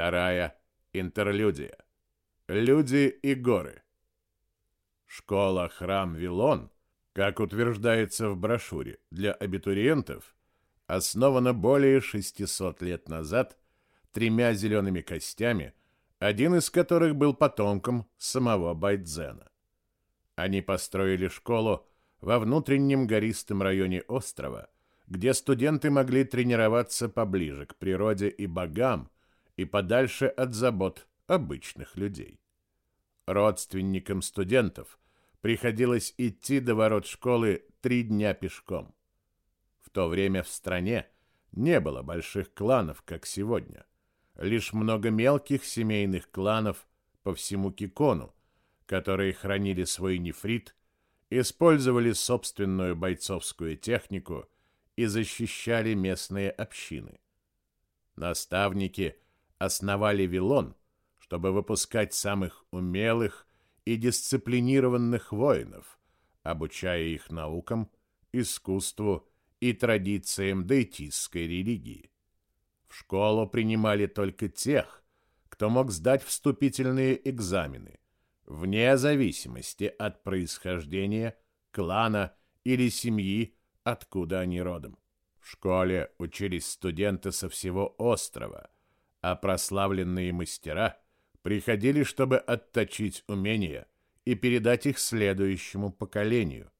Вторая – интерлюдия. Люди и горы. Школа-храм Вилон, как утверждается в брошюре для абитуриентов, основана более 600 лет назад тремя зелеными костями, один из которых был потомком самого Байдзена. Они построили школу во внутреннем гористом районе острова, где студенты могли тренироваться поближе к природе и богам и подальше от забот обычных людей. Родственникам студентов приходилось идти до ворот школы три дня пешком. В то время в стране не было больших кланов, как сегодня. Лишь много мелких семейных кланов по всему Кикону, которые хранили свой нефрит, использовали собственную бойцовскую технику и защищали местные общины. Наставники основали Вилон, чтобы выпускать самых умелых и дисциплинированных воинов, обучая их наукам, искусству и традициям дейтистской религии. В школу принимали только тех, кто мог сдать вступительные экзамены, вне зависимости от происхождения, клана или семьи, откуда они родом. В школе учились студенты со всего острова, а прославленные мастера приходили, чтобы отточить умения и передать их следующему поколению.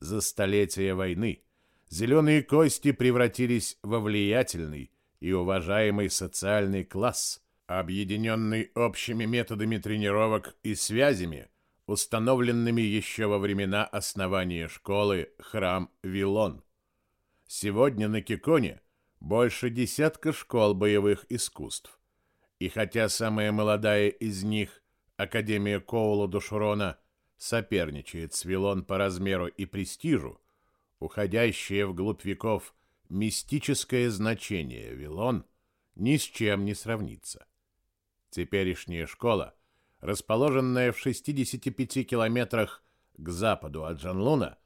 За столетия войны зеленые кости превратились во влиятельный и уважаемый социальный класс – объединенный общими методами тренировок и связями, установленными еще во времена основания школы храм Вилон. Сегодня на Киконе больше десятка школ боевых искусств. И хотя самая молодая из них, Академия Коула Душурона, соперничает с Вилон по размеру и престижу, уходящее вглубь веков мистическое значение Вилон ни с чем не сравнится. Теперешняя школа, расположенная в 65 километрах к западу от Джанлуна,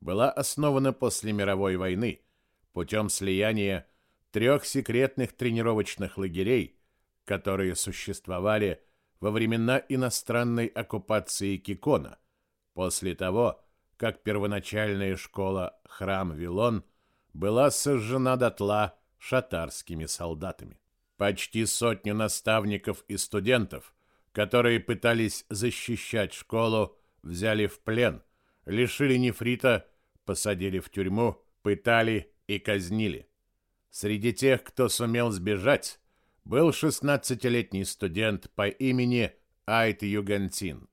была основана после мировой войны путем слияния трех секретных тренировочных лагерей, которые существовали во времена иностранной оккупации Кикона, после того, как первоначальная школа Храм Вилон была сожжена дотла шатарскими солдатами. Почти сотню наставников и студентов, которые пытались защищать школу, взяли в плен, лишили нефрита, посадили в тюрьму, пытали и казнили. Среди тех, кто сумел сбежать, был 16-летний студент по имени Айт Югантин.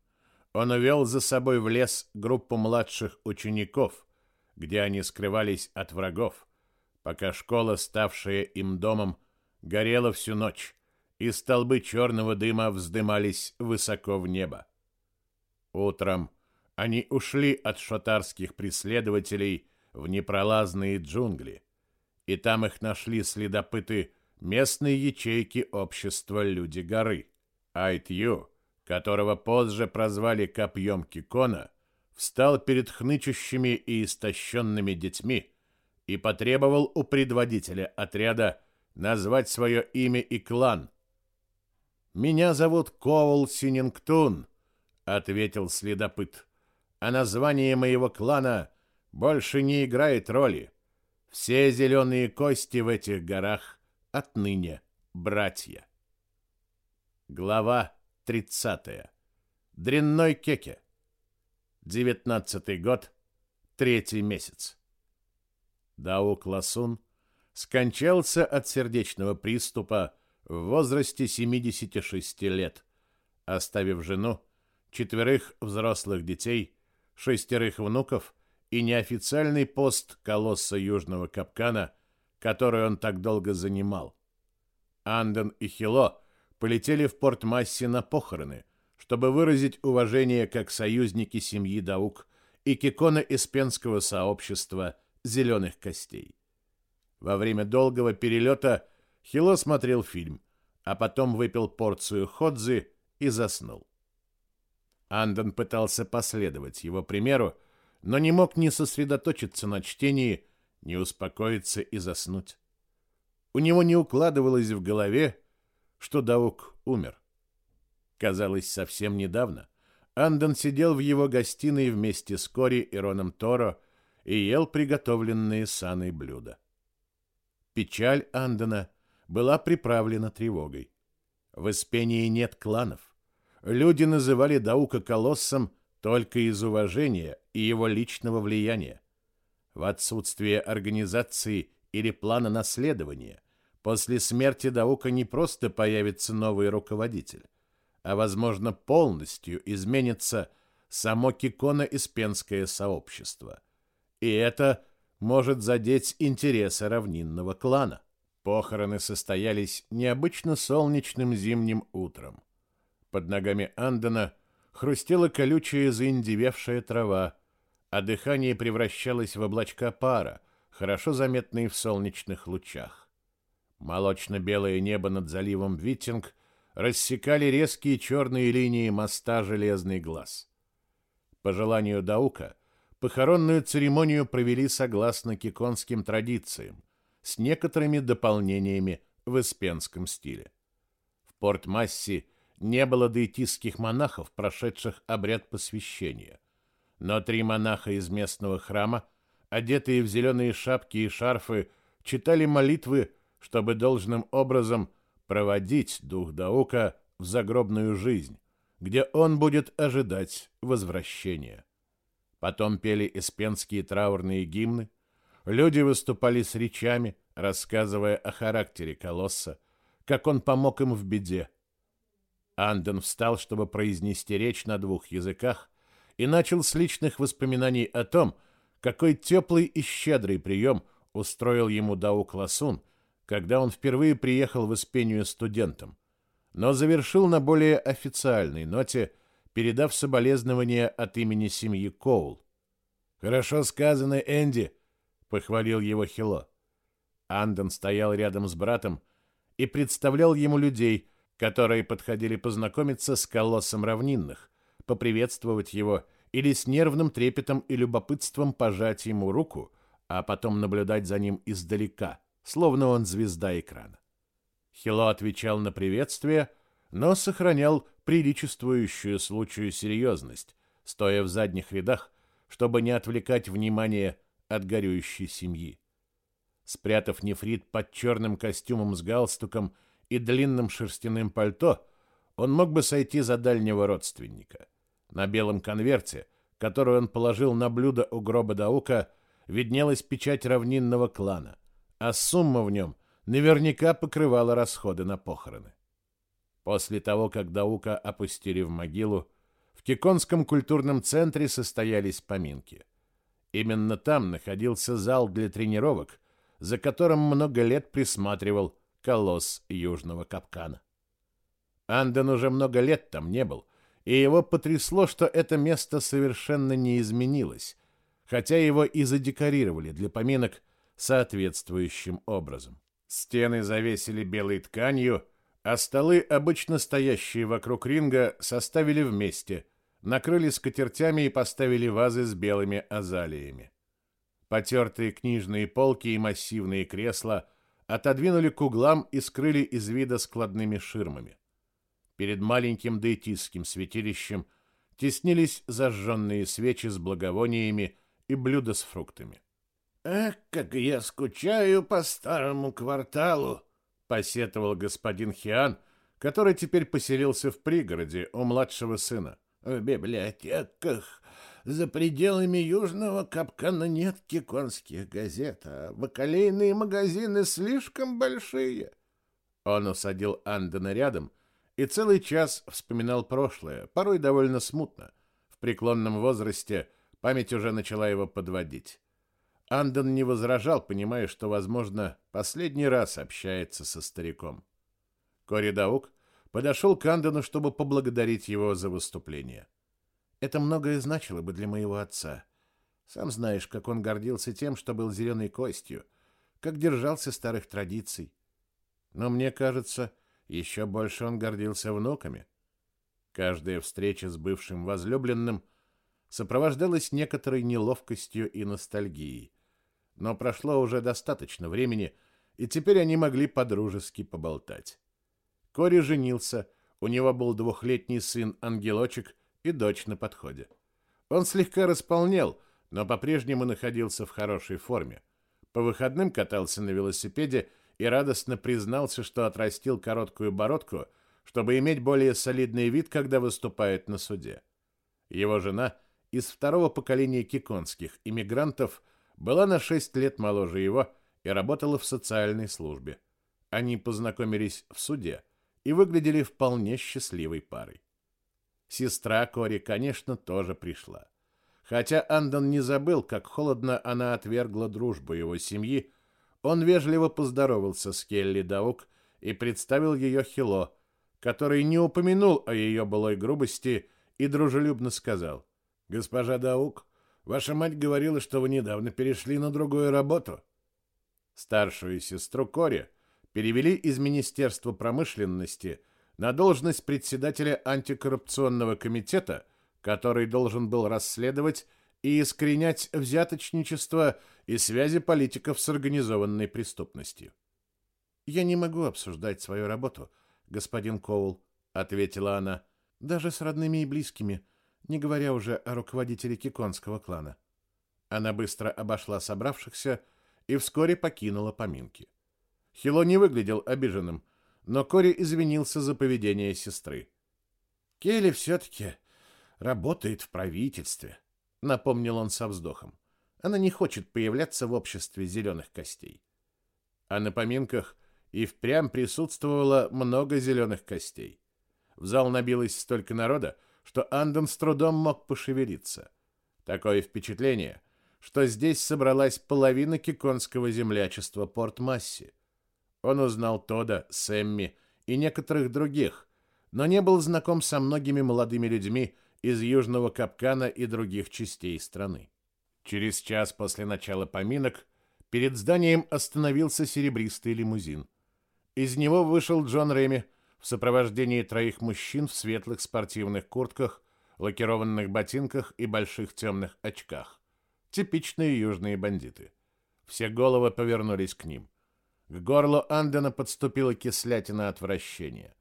Он увел за собой в лес группу младших учеников, где они скрывались от врагов, пока школа, ставшая им домом, горела всю ночь, и столбы черного дыма вздымались высоко в небо. Утром они ушли от шотарских преследователей в непролазные джунгли, и там их нашли следопыты местной ячейки общества Люди горы. Айтью, которого позже прозвали Копьем Кикона, встал перед хнычущими и истощенными детьми и потребовал у предводителя отряда назвать свое имя и клан. «Меня зовут Коул Синингтун», — ответил следопыт. «А название моего клана больше не играет роли. Все зеленые кости в этих горах отныне братья». Глава 30. Дрянной кеке. Девятнадцатый год, третий месяц. Даук Ласун — скончался от сердечного приступа в возрасте 76 лет, оставив жену, четверых взрослых детей, шестерых внуков и неофициальный пост колосса Южного Капкана, который он так долго занимал. Анден и Хило полетели в порт Масси на похороны, чтобы выразить уважение как союзники семьи Даук и Кикона Испенского сообщества «Зеленых костей». Во время долгого перелета Хило смотрел фильм, а потом выпил порцию ходзи и заснул. Андон пытался последовать его примеру, но не мог ни сосредоточиться на чтении, ни успокоиться и заснуть. У него не укладывалось в голове, что Даук умер. Казалось, совсем недавно Андон сидел в его гостиной вместе с Кори и Роном Торо и ел приготовленные саной блюда. Печаль Андона была приправлена тревогой. В Испении нет кланов. Люди называли Даука колоссом только из уважения и его личного влияния. В отсутствие организации или плана наследования после смерти Даука не просто появится новый руководитель, а, возможно, полностью изменится само Киконо-Испенское сообщество. И это может задеть интересы равнинного клана. Похороны состоялись необычно солнечным зимним утром. Под ногами Андона хрустела колючая заиндевевшая трава, а дыхание превращалось в облачка пара, хорошо заметные в солнечных лучах. Молочно-белое небо над заливом Виттинг рассекали резкие черные линии моста «Железный глаз». По желанию Даука, похоронную церемонию провели согласно киконским традициям, с некоторыми дополнениями в испенском стиле. В Порт-Масси не было дейтистских монахов, прошедших обряд посвящения, но три монаха из местного храма, одетые в зеленые шапки и шарфы, читали молитвы, чтобы должным образом – проводить дух Даука в загробную жизнь, где он будет ожидать возвращения. Потом пели эспенские траурные гимны, люди выступали с речами, рассказывая о характере колосса, как он помог им в беде. Анден встал, чтобы произнести речь на двух языках, и начал с личных воспоминаний о том, какой теплый и щедрый прием устроил ему Даук Ласун, когда он впервые приехал в Испению студентом, но завершил на более официальной ноте, передав соболезнования от имени семьи Коул. «Хорошо сказано, Энди», — похвалил его Хило. Андон стоял рядом с братом и представлял ему людей, которые подходили познакомиться с колоссом равнинных, поприветствовать его или с нервным трепетом и любопытством пожать ему руку, а потом наблюдать за ним издалека — словно он звезда экрана. Хило отвечал на приветствие, но сохранял приличествующую случаю серьезность, стоя в задних рядах, чтобы не отвлекать внимание от горюющей семьи. Спрятав нефрит под черным костюмом с галстуком и длинным шерстяным пальто, он мог бы сойти за дальнего родственника. На белом конверте, который он положил на блюдо у гроба Даука, виднелась печать равнинного клана а сумма в нем наверняка покрывала расходы на похороны. После того, как Даука опустили в могилу, в Киконском культурном центре состоялись поминки. Именно там находился зал для тренировок, за которым много лет присматривал колосс Южного Капкана. Анден уже много лет там не был, и его потрясло, что это место совершенно не изменилось, хотя его и задекорировали для поминок соответствующим образом. Стены завесили белой тканью, а столы, обычно стоящие вокруг ринга, составили вместе, накрыли скатертями и поставили вазы с белыми азалиями. Потертые книжные полки и массивные кресла отодвинули к углам и скрыли из вида складными ширмами. Перед маленьким дейтистским святилищем теснились зажженные свечи с благовониями и блюда с фруктами. «Эх, как я скучаю по старому кварталу!» — посетовал господин Хиан, который теперь поселился в пригороде у младшего сына. «В библиотеках за пределами южного капкана нет киконских газет, а бакалейные магазины слишком большие». Он усадил Андена рядом и целый час вспоминал прошлое, порой довольно смутно. В преклонном возрасте память уже начала его подводить. Андон не возражал, понимая, что, возможно, последний раз общается со стариком. Кори Даук подошел к Андону, чтобы поблагодарить его за выступление. Это многое значило бы для моего отца. Сам знаешь, как он гордился тем, что был зеленой костью, как держался старых традиций. Но мне кажется, еще больше он гордился внуками. Каждая встреча с бывшим возлюбленным сопровождалась некоторой неловкостью и ностальгией но прошло уже достаточно времени, и теперь они могли подружески поболтать. Кори женился, у него был двухлетний сын Ангелочек и дочь на подходе. Он слегка располнел, но по-прежнему находился в хорошей форме. По выходным катался на велосипеде и радостно признался, что отрастил короткую бородку, чтобы иметь более солидный вид, когда выступает на суде. Его жена из второго поколения киконских иммигрантов была на 6 лет моложе его и работала в социальной службе. Они познакомились в суде и выглядели вполне счастливой парой. Сестра Кори, конечно, тоже пришла. Хотя Андон не забыл, как холодно она отвергла дружбу его семьи, он вежливо поздоровался с Келли Даук и представил ее Хило, который не упомянул о ее былой грубости и дружелюбно сказал, «Госпожа Даук, ваша мать говорила, что вы недавно перешли на другую работу». Старшую сестру Кори перевели из Министерства промышленности на должность председателя антикоррупционного комитета, который должен был расследовать и искоренять взяточничество и связи политиков с организованной преступностью. «Я не могу обсуждать свою работу, господин Коул», — ответила она, — «даже с родными и близкими, не говоря уже о руководителе Киконского клана». Она быстро обошла собравшихся и вскоре покинула поминки. Хило не выглядел обиженным, но Кори извинился за поведение сестры. «Келли все-таки работает в правительстве», — напомнил он со вздохом. «Она не хочет появляться в обществе зеленых костей». А на поминках и впрямь присутствовало много зеленых костей. В зал набилось столько народа, что Андон с трудом мог пошевелиться. Такое впечатление, что здесь собралась половина киконского землячества Порт-Масси. Он узнал Тода, Сэмми и некоторых других, но не был знаком со многими молодыми людьми из Южного Капкана и других частей страны. Через час после начала поминок перед зданием остановился серебристый лимузин. Из него вышел Джон Реми в сопровождении троих мужчин в светлых спортивных куртках, лакированных ботинках и больших темных очках. Типичные южные бандиты. Все головы повернулись к ним. К горлу Андена подступила кислятина отвращения.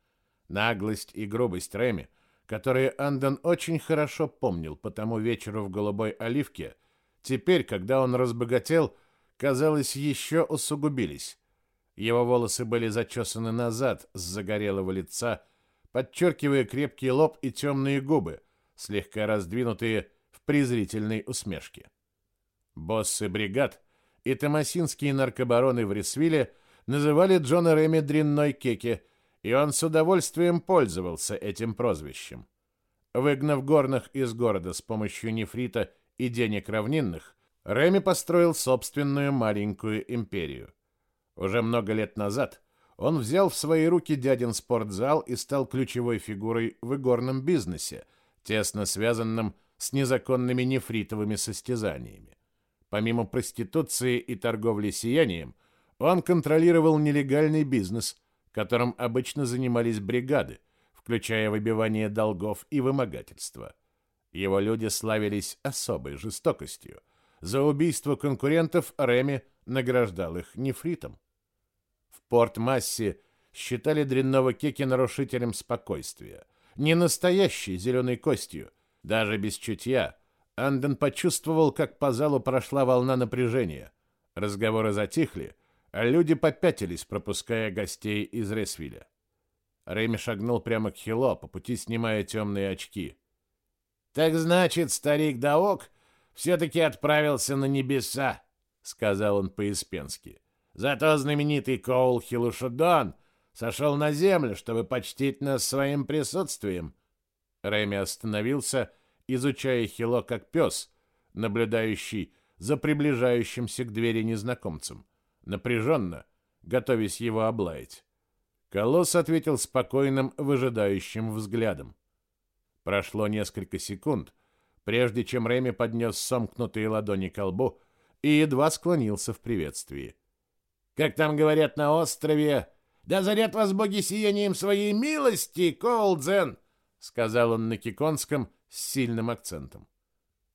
Наглость и грубость Реми, которые Анден очень хорошо помнил по тому вечеру в Голубой Оливке, теперь, когда он разбогател, казалось, еще усугубились. Его волосы были зачесаны назад с загорелого лица, подчеркивая крепкий лоб и темные губы, слегка раздвинутые в презрительной усмешке. Боссы бригад и томасинские наркобароны в Ресвилле называли Джона Реми дрянной кеки, и он с удовольствием пользовался этим прозвищем. Выгнав горных из города с помощью нефрита и денег равнинных, Реми построил собственную маленькую империю. Уже много лет назад он взял в свои руки дядин спортзал и стал ключевой фигурой в игорном бизнесе, тесно связанном с незаконными нефритовыми состязаниями. Помимо проституции и торговли сиянием, он контролировал нелегальный бизнес, которым обычно занимались бригады, включая выбивание долгов и вымогательство. Его люди славились особой жестокостью. За убийство конкурентов Реми награждал их нефритом. В Порт-Массе считали дрянного Кеки нарушителем спокойствия. Не настоящей зеленой костью, даже без чутья. Анден почувствовал, как по залу прошла волна напряжения. Разговоры затихли, люди попятились, пропуская гостей из Ресвиля. Рэми шагнул прямо к Хило, по пути снимая темные очки. «Так значит, старик Даок все-таки отправился на небеса», — сказал он по-испенски. «Зато знаменитый Коул Хилушудон сошел на землю, чтобы почтить нас своим присутствием». Рэми остановился, изучая Хило как пес, наблюдающий за приближающимся к двери незнакомцем напряженно, готовясь его облаять. Колосс ответил спокойным, выжидающим взглядом. Прошло несколько секунд, прежде чем Реми поднес сомкнутые ладони к лбу и едва склонился в приветствии. «Как там говорят на острове, да заряд вас боги сиянием своей милости, Колдзен!» — сказал он на киконском с сильным акцентом.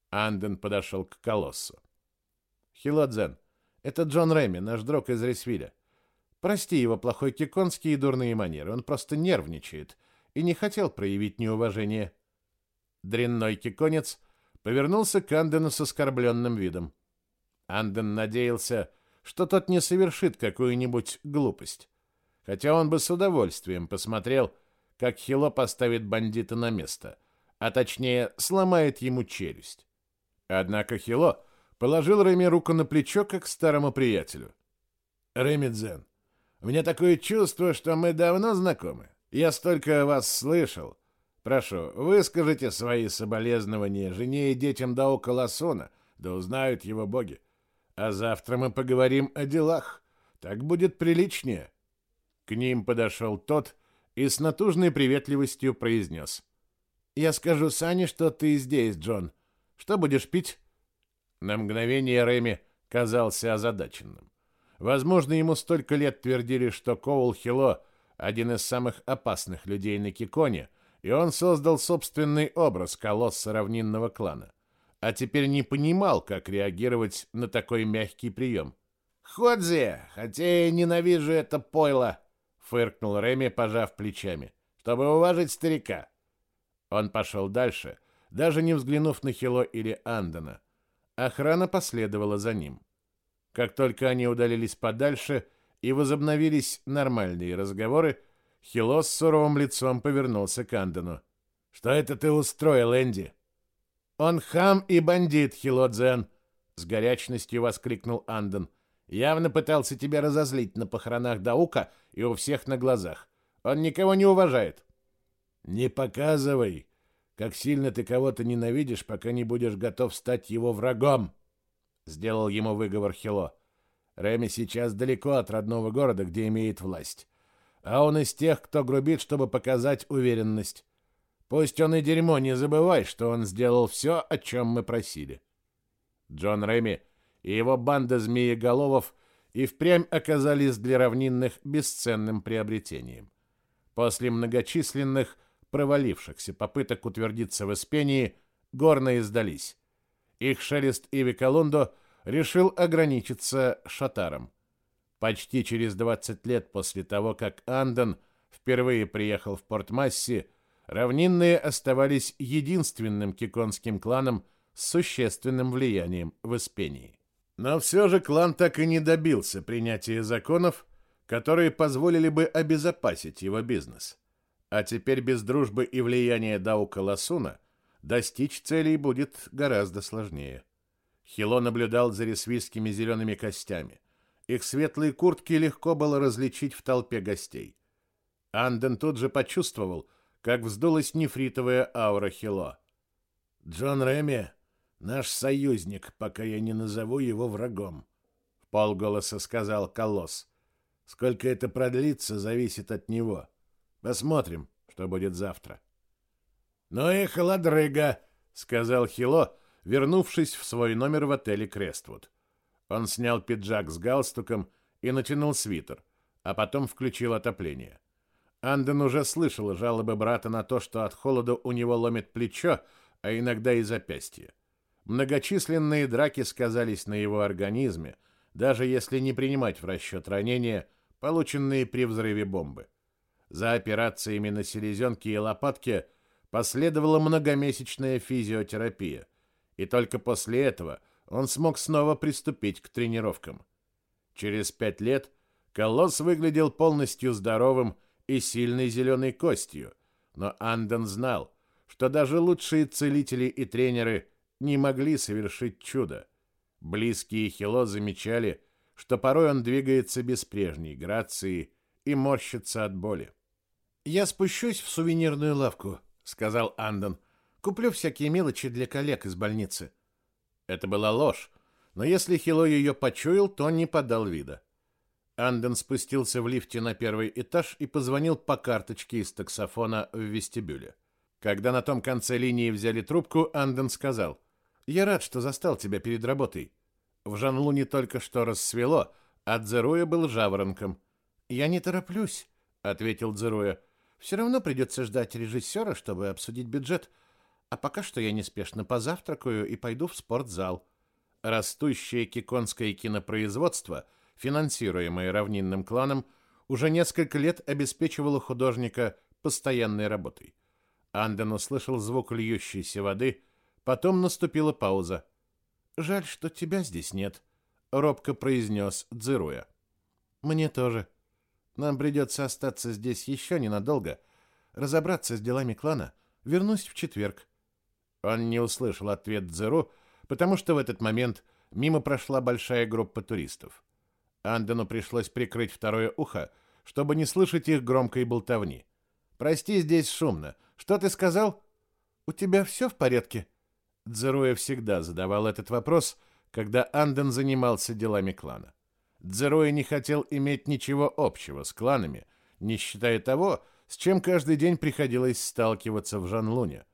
Анден подошел к колоссу. «Хилодзен, это Джон Рэми, наш друг из Ресвиля. Прости его плохой киконский и дурные манеры, он просто нервничает и не хотел проявить неуважение. Дрянной киконец повернулся к Андену с оскорбленным видом. Анден надеялся, что тот не совершит какую-нибудь глупость, хотя он бы с удовольствием посмотрел, как Хило поставит бандита на место, а точнее сломает ему челюсть. Однако Хило положил Реми руку на плечо, как старому приятелю. «Реми Дзен, у меня такое чувство, что мы давно знакомы. Я столько о вас слышал. Прошу, выскажите свои соболезнования жене и детям Даука Ласона, да узнают его боги. А завтра мы поговорим о делах. Так будет приличнее». К ним подошел тот и с натужной приветливостью произнес. «Я скажу Сане, что ты здесь, Джон. Что будешь пить?» На мгновение Реми казался озадаченным. Возможно, ему столько лет твердили, что Коул Хило — один из самых опасных людей на Киконе, и он создал собственный образ колосса равнинного клана. А теперь не понимал, как реагировать на такой мягкий прием. «Ходзи, хотя я ненавижу это пойло!» — фыркнул Реми, пожав плечами. «Чтобы уважить старика!» Он пошел дальше, даже не взглянув на Хило или Андона. Охрана последовала за ним. Как только они удалились подальше и возобновились нормальные разговоры, Хило с суровым лицом повернулся к Андону. «Что это ты устроил, Энди?» «Он хам и бандит, Хило Дзен!» — с горячностью воскликнул Андон. «Явно пытался тебя разозлить на похоронах Даука и у всех на глазах. Он никого не уважает». «Не показывай, как сильно ты кого-то ненавидишь, пока не будешь готов стать его врагом!» Сделал ему выговор Хило. Реми сейчас далеко от родного города, где имеет власть. А он из тех, кто грубит, чтобы показать уверенность. Пусть он и дерьмо, не забывай, что он сделал все, о чем мы просили. Джон Реми и его банда змееголовов и впрямь оказались для равнинных бесценным приобретением. После многочисленных провалившихся попыток утвердиться в Испении, горные сдались. Их шелест Иви Колондо решил ограничиться Шатаром. Почти через 20 лет после того, как Андон впервые приехал в Порт-Масси, равнинные оставались единственным киконским кланом с существенным влиянием в Испении. Но все же клан так и не добился принятия законов, которые позволили бы обезопасить его бизнес. А теперь без дружбы и влияния Даука Ласуна достичь целей будет гораздо сложнее. Хило наблюдал за ресвийскими зелеными костями. Их светлые куртки легко было различить в толпе гостей. Анден тут же почувствовал, как вздулась нефритовая аура Хило. «Джон Реми — наш союзник, пока я не назову его врагом», — в полголоса сказал Колосс. «Сколько это продлится, зависит от него. Посмотрим, что будет завтра». «Ну и холодрыга», — сказал Хило, вернувшись в свой номер в отеле Крествуд. Он снял пиджак с галстуком и натянул свитер, а потом включил отопление. Анден уже слышал жалобы брата на то, что от холода у него ломит плечо, а иногда и запястье. Многочисленные драки сказались на его организме, даже если не принимать в расчет ранения, полученные при взрыве бомбы. За операциями на селезенке и лопатке Последовала многомесячная физиотерапия, и только после этого он смог снова приступить к тренировкам. Через пять лет Колосс выглядел полностью здоровым и сильной зеленой костью, но Анден знал, что даже лучшие целители и тренеры не могли совершить чудо. Близкие Хило замечали, что порой он двигается без прежней грации и морщится от боли. «Я спущусь в сувенирную лавку», сказал Андон. Куплю всякие мелочи для коллег из больницы. Это была ложь, но если Хило ее почуял, то не подал вида. Андон спустился в лифте на первый этаж и позвонил по карточке из таксофона в вестибюле. Когда на том конце линии взяли трубку, Андон сказал: "Я рад, что застал тебя перед работой. В Жанлуне только что рассвело, а Дзеруя был жаворонком". "Я не тороплюсь", ответил Дзеруя. Все равно придется ждать режиссера, чтобы обсудить бюджет. А пока что я неспешно позавтракаю и пойду в спортзал. Растущее киконское кинопроизводство, финансируемое равнинным кланом, уже несколько лет обеспечивала художника постоянной работой. Анден услышал звук льющейся воды, потом наступила пауза. «Жаль, что тебя здесь нет», — робко произнес Дзируя. «Мне тоже. Нам придется остаться здесь еще ненадолго, разобраться с делами клана. Вернусь в четверг». Он не услышал ответ Дзеру, потому что в этот момент мимо прошла большая группа туристов. Андену пришлось прикрыть второе ухо, чтобы не слышать их громкой болтовни. «Прости, здесь шумно. Что ты сказал?» «У тебя все в порядке?» Дзеруя всегда задавал этот вопрос, когда Анден занимался делами клана. Дзеруя не хотел иметь ничего общего с кланами, не считая того, с чем каждый день приходилось сталкиваться в Жанлуне.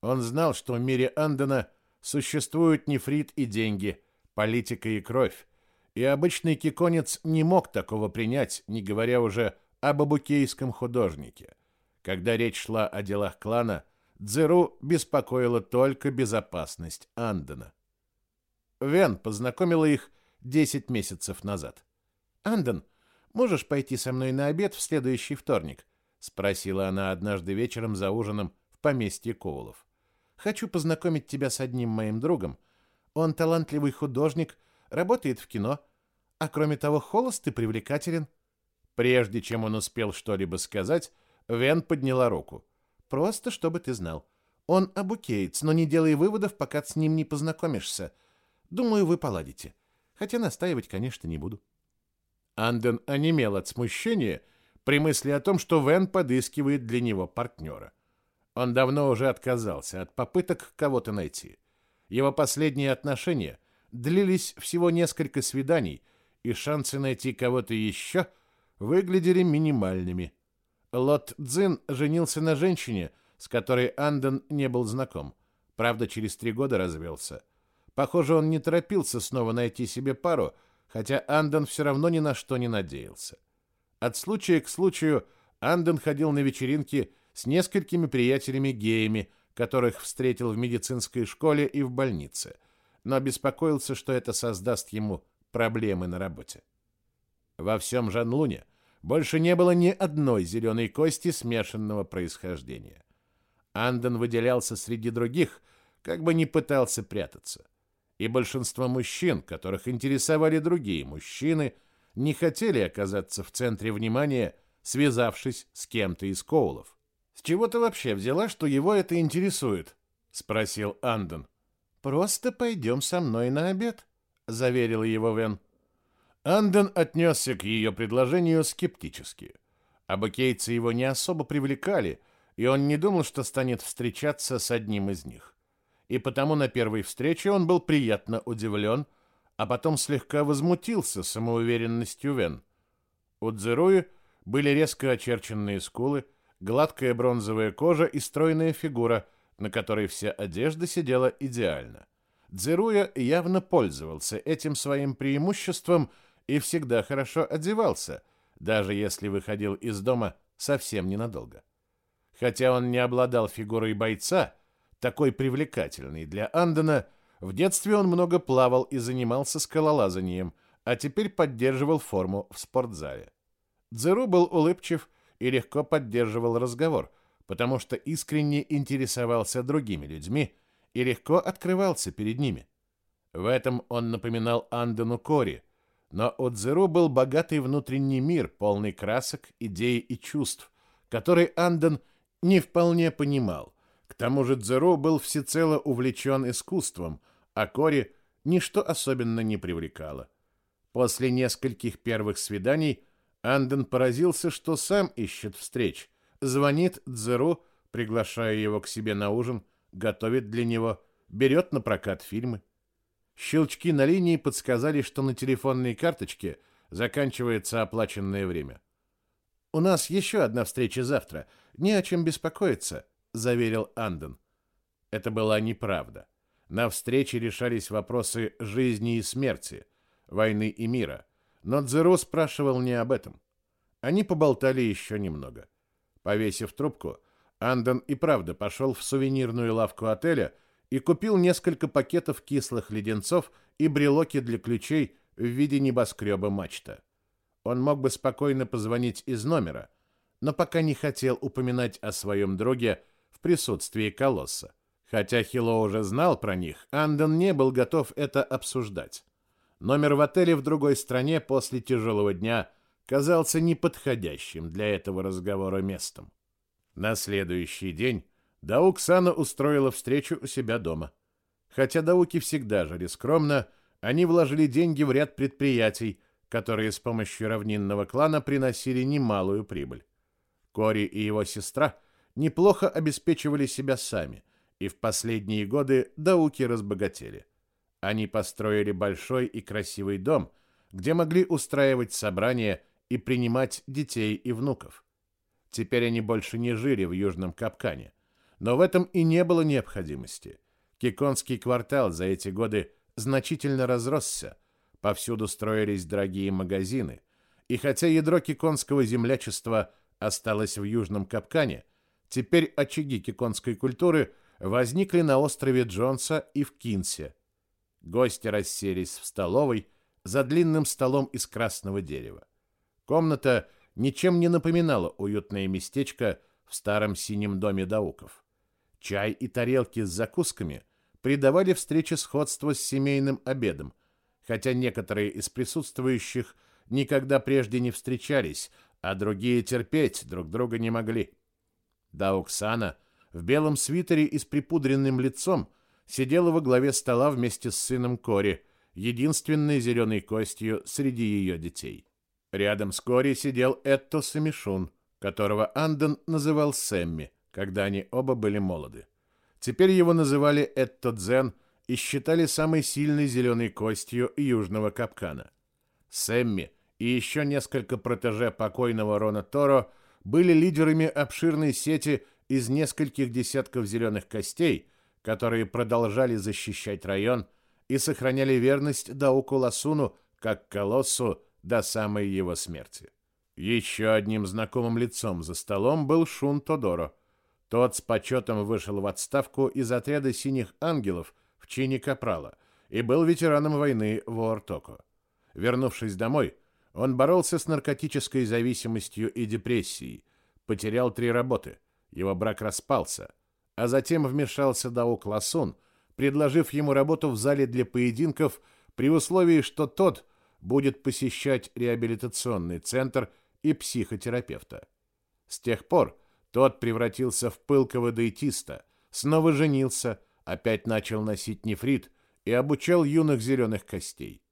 Он знал, что в мире Андена существуют нефрит и деньги, политика и кровь, и обычный киконец не мог такого принять, не говоря уже об абукейском художнике. Когда речь шла о делах клана, Дзеру беспокоила только безопасность Андена. Вен познакомила их 10 месяцев назад. «Анден, можешь пойти со мной на обед в следующий вторник?» — спросила она однажды вечером за ужином в поместье Коулов. «Хочу познакомить тебя с одним моим другом. Он талантливый художник, работает в кино, а кроме того холост и привлекателен». Прежде чем он успел что-либо сказать, Вен подняла руку. «Просто, чтобы ты знал. Он абукеец, но не делай выводов, пока с ним не познакомишься. Думаю, вы поладите. Хотя настаивать, конечно, не буду». Анден онемел от смущения при мысли о том, что Вен подыскивает для него партнера. Он давно уже отказался от попыток кого-то найти. Его последние отношения длились всего несколько свиданий, и шансы найти кого-то еще выглядели минимальными. Лот Цзин женился на женщине, с которой Анден не был знаком. Правда, через три года развелся. Похоже, он не торопился снова найти себе пару, хотя Анден все равно ни на что не надеялся. От случая к случаю Анден ходил на вечеринки с несколькими приятелями-геями, которых встретил в медицинской школе и в больнице, но беспокоился, что это создаст ему проблемы на работе. Во всем Жанлуне – больше не было ни одной зеленой кости смешанного происхождения. Анден выделялся среди других, как бы не пытался прятаться. И большинство мужчин, которых интересовали другие мужчины, не хотели оказаться в центре внимания, связавшись с кем-то из Коулов. «С чего ты вообще взяла, что его это интересует?» — спросил Анден. «Просто пойдем со мной на обед», — заверил его Вен. Анден отнесся к ее предложению скептически. Абакейцы его не особо привлекали, и он не думал, что станет встречаться с одним из них. И потому на первой встрече он был приятно удивлен, а потом слегка возмутился самоуверенностью Вен. У Дзеруи были резко очерченные скулы, гладкая бронзовая кожа и стройная фигура, на которой вся одежда сидела идеально. Дзеруя явно пользовался этим своим преимуществом – и всегда хорошо одевался, даже если выходил из дома совсем ненадолго. Хотя он не обладал фигурой бойца, такой привлекательной для Андена, в детстве он много плавал и занимался скалолазанием, а теперь поддерживал форму в спортзале. Дзеру был улыбчив и легко поддерживал разговор, потому что искренне интересовался другими людьми и легко открывался перед ними. В этом он напоминал Андену Кори, но у Дзеру был богатый внутренний мир, полный красок, идей и чувств, который Анден не вполне понимал. Тому же Дзеру был всецело увлечен искусством, а Кори ничто особенно не привлекало. После нескольких первых свиданий Анден поразился, что сам ищет встреч, звонит Дзеру, приглашая его к себе на ужин, готовит для него, берет на прокат фильмы. Щелчки на линии подсказали, что на телефонной карточке заканчивается оплаченное время. «У нас еще одна встреча завтра. Не о чем беспокоиться», — заверил Анден. Это была неправда. На встрече решались вопросы жизни и смерти, войны и мира. Но Дзеро спрашивал не об этом. Они поболтали еще немного. Повесив трубку, Анден и правда пошел в сувенирную лавку отеля — и купил несколько пакетов кислых леденцов и брелоки для ключей в виде небоскреба мачта. он мог бы спокойно позвонить из номера, но пока не хотел упоминать о своем друге присутствии колосса. Хотя Хило уже знал про них, Андон не был готов это обсуждать. Номер в отеле в другой стране после тяжелого дня казался неподходящим для этого разговора местом. На следующий день Дауксана устроила встречу у себя дома. Хотя Дауки всегда жили скромно, они вложили деньги в ряд предприятий, которые с помощью равнинного клана приносили немалую прибыль. Кори и его сестра неплохо обеспечивали себя сами, и в последние годы Дауки разбогатели. Они построили большой и красивый дом, где могли устраивать собрания и принимать детей и внуков. Теперь они больше не жили в Южном Капкане, но в этом и не было необходимости. Киконский квартал за эти годы значительно разросся, повсюду строились дорогие магазины, и хотя ядро киконского землячества осталось в Южном Капкане, теперь очаги киконской культуры возникли на острове Джонса и в Кинсе. Гости расселись в столовой за длинным столом из красного дерева. Комната ничем не напоминала уютное местечко в старом синем доме Дауков. Чай и тарелки с закусками придавали встрече сходство с семейным обедом, хотя некоторые из присутствующих никогда прежде не встречались, а другие терпеть друг друга не могли. Дауксана в белом свитере и с припудренным лицом сидела во главе стола вместе с сыном Кори, единственной зеленой костью среди ее детей. Рядом с Кори сидел Этто Самишун, которого Анден называл Сэмми, когда они оба были молоды. Теперь его называли Этто Дзен и считали самой сильной зеленой костью южного капкана. Сэмми и еще несколько протеже покойного Рона Торо были лидерами обширной сети из нескольких десятков зеленых костей, которые продолжали защищать район и сохраняли верность Дауку Ласуну как колоссу до самой его смерти. Еще одним знакомым лицом за столом был Шун Тодоро. Тот с почетом вышел в отставку из отряда «Синих ангелов» в чине капрала и был ветераном войны в Уортоко. Вернувшись домой, он боролся с наркотической зависимостью и депрессией, потерял три работы, его брак распался, а затем вмешался Даук Ласун, предложив ему работу в зале для поединков при условии, что тот – будет посещать реабилитационный центр и психотерапевта. С тех пор тот превратился в пылкого дейтиста, снова женился, опять начал носить нефрит и обучал юных зеленых костей.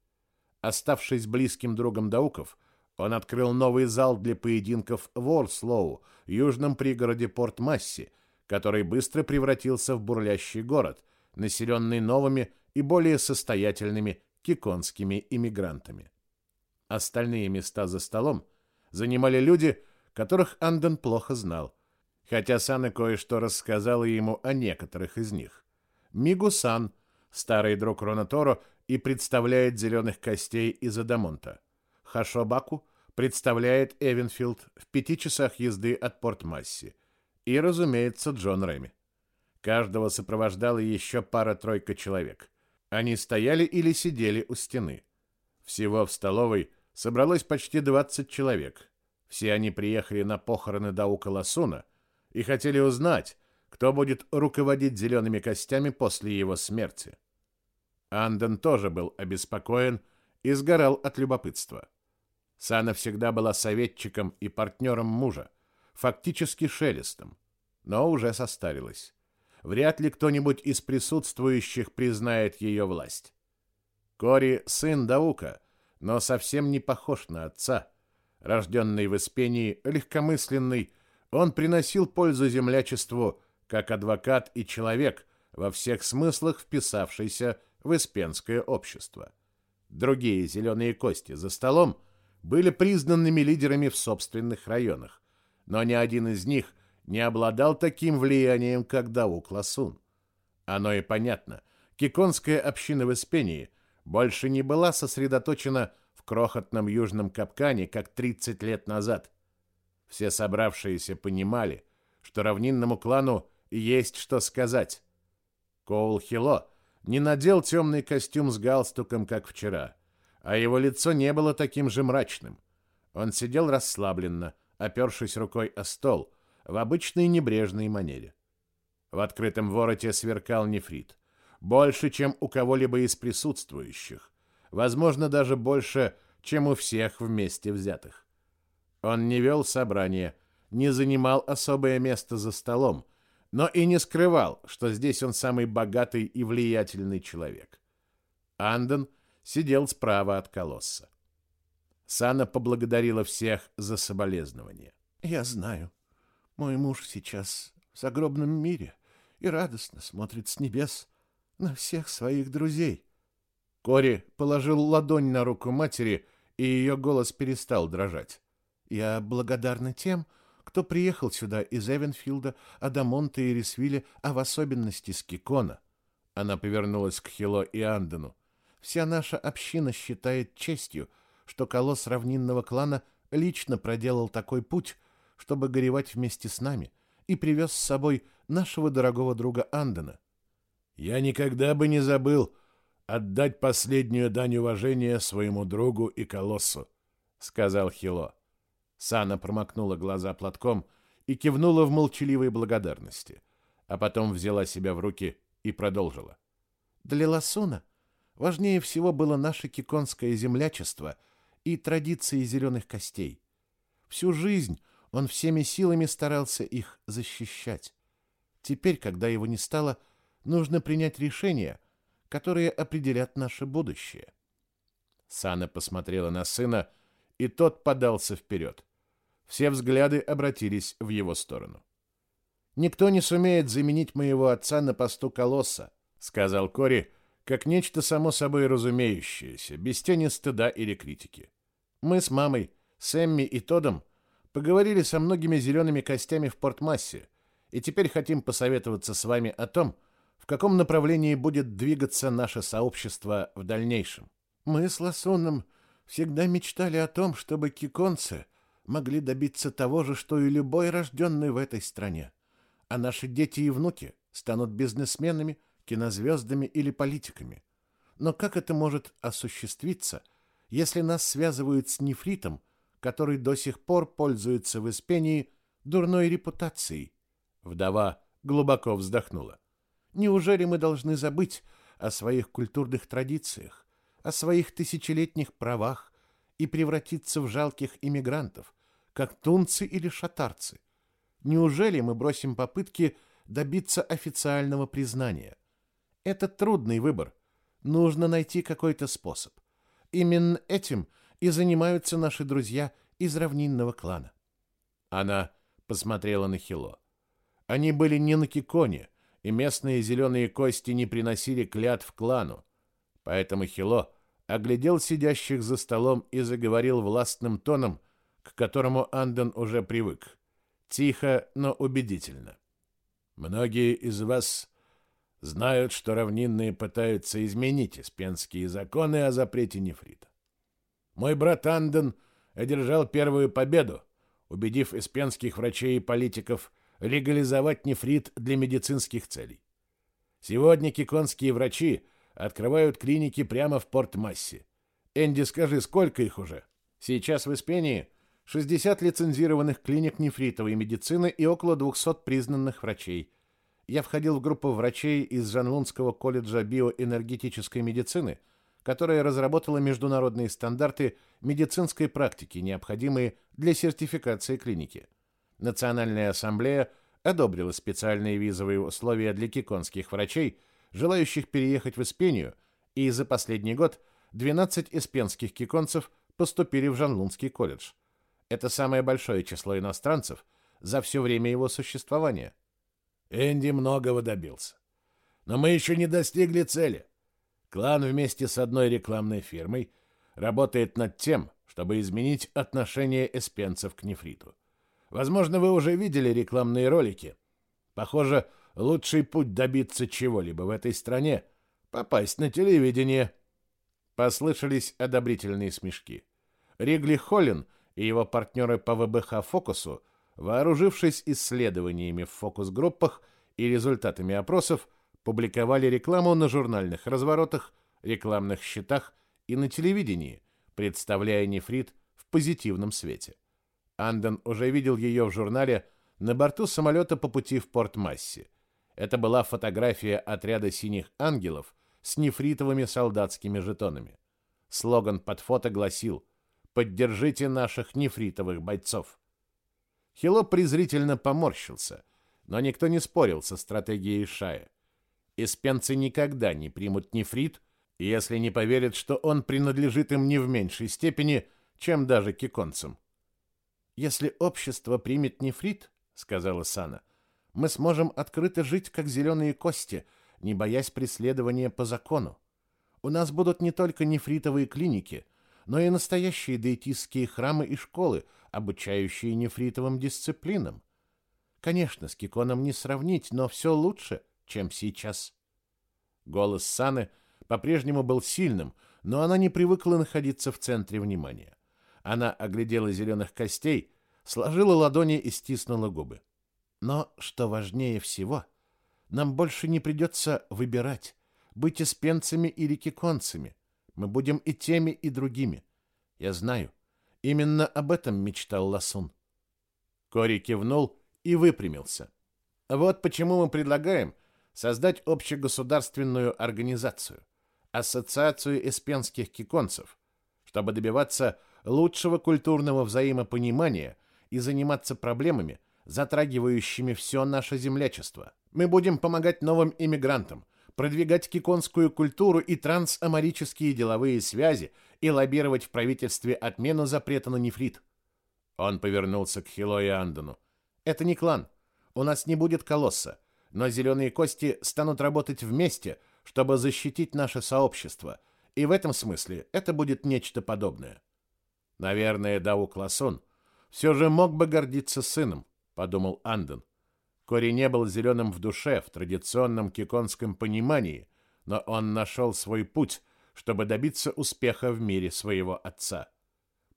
Оставшись близким другом Дауков, он открыл новый зал для поединков в Орслоу, южном пригороде Порт-Масси, который быстро превратился в бурлящий город, населенный новыми и более состоятельными киконскими иммигрантами. Остальные места за столом занимали люди, которых Анден плохо знал, хотя Сана кое-что рассказала ему о некоторых из них. Мигусан, старый друг Ронаторо, и представляет зеленых костей из Адамонта. Хашобаку представляет Эвенфилд в пяти часах езды от Порт-Масси. И, разумеется, Джон Рэми. Каждого сопровождала еще пара-тройка человек. Они стояли или сидели у стены. Всего в столовой собралось почти 20 человек. Все они приехали на похороны Даука Ласуна и хотели узнать, кто будет руководить зелеными костями после его смерти. Анден тоже был обеспокоен и сгорал от любопытства. Сана всегда была советчиком и партнером мужа, фактически шелестом, но уже состарилась вряд ли кто-нибудь из присутствующих признает ее власть. Кори – сын Даука, но совсем не похож на отца. Рожденный в Испении, легкомысленный, он приносил пользу землячеству как адвокат и человек, во всех смыслах вписавшийся в испенское общество. Другие зеленые кости за столом были признанными лидерами в собственных районах, но ни один из них – не обладал таким влиянием, как Даук Ласун. Оно и понятно. Киконская община в Испении больше не была сосредоточена в крохотном южном капкане, как 30 лет назад. Все собравшиеся понимали, что равнинному клану есть что сказать. Коул Хило не надел темный костюм с галстуком, как вчера, а его лицо не было таким же мрачным. Он сидел расслабленно, опершись рукой о стол, в обычной небрежной манере. В открытом вороте сверкал нефрит. Больше, чем у кого-либо из присутствующих. Возможно, даже больше, чем у всех вместе взятых. Он не вел собрание, не занимал особое место за столом, но и не скрывал, что здесь он самый богатый и влиятельный человек. Анден сидел справа от колосса. Сана поблагодарила всех за соболезнования. «Я знаю. Мой муж сейчас в загробном мире и радостно смотрит с небес на всех своих друзей». Кори положил ладонь на руку матери, и ее голос перестал дрожать. «Я благодарна тем, кто приехал сюда из Эвенфилда, Адамонта и Рисвилля, а в особенности с Кикона». Она повернулась к Хило и Андену. «Вся наша община считает честью, что колосс равнинного клана лично проделал такой путь, чтобы горевать вместе с нами, и привез с собой нашего дорогого друга Андена. Я никогда бы не забыл отдать последнюю дань уважения своему другу и колоссу, сказал Хило. Сана промокнула глаза платком и кивнула в молчаливой благодарности, а потом взяла себя в руки и продолжила. Для Ласуна важнее всего было наше киконское землячество — и традиции зеленых костей. Всю жизнь он всеми силами старался их защищать. Теперь, когда его не стало, нужно принять решения, которые определят наше будущее. Сана посмотрела на сына, и тот подался вперед. Все взгляды обратились в его сторону. «Никто не сумеет заменить моего отца на посту колосса», — сказал Кори, как нечто само собой разумеющееся, без тени стыда или критики. Мы с мамой, Сэмми и Тодом поговорили со многими зелеными костями в Портмассе, и теперь хотим посоветоваться с вами о том, в каком направлении будет двигаться наше сообщество в дальнейшем. Мы с Лосоном всегда мечтали о том, чтобы киконцы могли добиться того же, что и любой рожденный в этой стране. А наши дети и внуки станут бизнесменами, кинозвездами или политиками. Но как это может осуществиться – если нас связывают с нефритом, который до сих пор пользуется в Испении дурной репутацией. Вдова глубоко вздохнула. Неужели мы должны забыть о своих культурных традициях, о своих тысячелетних правах и превратиться в жалких иммигрантов, как тунцы или шатарцы? Неужели мы бросим попытки добиться официального признания? Это трудный выбор. Нужно найти какой-то способ. Именно этим и занимаются наши друзья из равнинного клана. Она посмотрела на Хило. Они были не на Киконе, и местные зеленые кости не приносили клятв клану. Поэтому Хило оглядел сидящих за столом и заговорил властным тоном, к которому Анден уже привык. Тихо, но убедительно. Многие из вас знают, что равнинные пытаются изменить испенские законы о запрете нефрита. Мой брат Анден одержал первую победу, убедив испенских врачей и политиков легализовать нефрит для медицинских целей. Сегодня киконские врачи открывают клиники прямо в Порт-Массе. Энди, скажи, сколько их уже? Сейчас в Испении 60 лицензированных клиник нефритовой медицины и около 200 признанных врачей – я входил в группу врачей из Жанлунского колледжа биоэнергетической медицины, которая разработала международные стандарты медицинской практики, необходимые для сертификации клиники. Национальная ассамблея одобрила специальные визовые условия для киконских врачей, желающих переехать в Испению, и за последний год 12 испенских киконцев поступили в Жанлунский колледж. Это самое большое число иностранцев за все время его существования – Энди многого добился. Но мы еще не достигли цели. Клан вместе с одной рекламной фирмой работает над тем, чтобы изменить отношение эспенцев к нефриту. Возможно, вы уже видели рекламные ролики. Похоже, лучший путь добиться чего-либо в этой стране — попасть на телевидение. Послышались одобрительные смешки. Ригли Холлин и его партнеры по ВБХ «Фокусу» вооружившись исследованиями в фокус-группах и результатами опросов, публиковали рекламу на журнальных разворотах, рекламных счетах и на телевидении, представляя нефрит в позитивном свете. Анден уже видел ее в журнале на борту самолета по пути в Порт-Масси. Это была фотография отряда синих ангелов с нефритовыми солдатскими жетонами. Слоган под фото гласил «Поддержите наших нефритовых бойцов». Хило презрительно поморщился, но никто не спорил со стратегией Шая. Испенцы никогда не примут нефрит, если не поверят, что он принадлежит им не в меньшей степени, чем даже киконцам. «Если общество примет нефрит, — сказала Сана, — мы сможем открыто жить, как зеленые кости, не боясь преследования по закону. У нас будут не только нефритовые клиники, но и настоящие дейтистские храмы и школы, обучающие нефритовым дисциплинам. Конечно, с Киконом не сравнить, но все лучше, чем сейчас. Голос Саны по-прежнему был сильным, но она не привыкла находиться в центре внимания. Она оглядела зеленых костей, сложила ладони и стиснула губы. Но, что важнее всего, нам больше не придется выбирать, быть испенцами или киконцами. Мы будем и теми, и другими. Я знаю. Именно об этом мечтал Ласун. Кори кивнул и выпрямился. Вот почему мы предлагаем создать общегосударственную организацию, ассоциацию эспенских киконцев, чтобы добиваться лучшего культурного взаимопонимания и заниматься проблемами, затрагивающими все наше землячество. Мы будем помогать новым иммигрантам, продвигать киконскую культуру и трансамарические деловые связи и лоббировать в правительстве отмену запрета на нефрит. Он повернулся к Хило и Андону. Это не клан. У нас не будет колосса, но зеленые кости станут работать вместе, чтобы защитить наше сообщество, и в этом смысле это будет нечто подобное. Наверное, Дау Классон все же мог бы гордиться сыном, подумал Анден. Кори не был зеленым в душе в традиционном киконском понимании, но он нашел свой путь, чтобы добиться успеха в мире своего отца.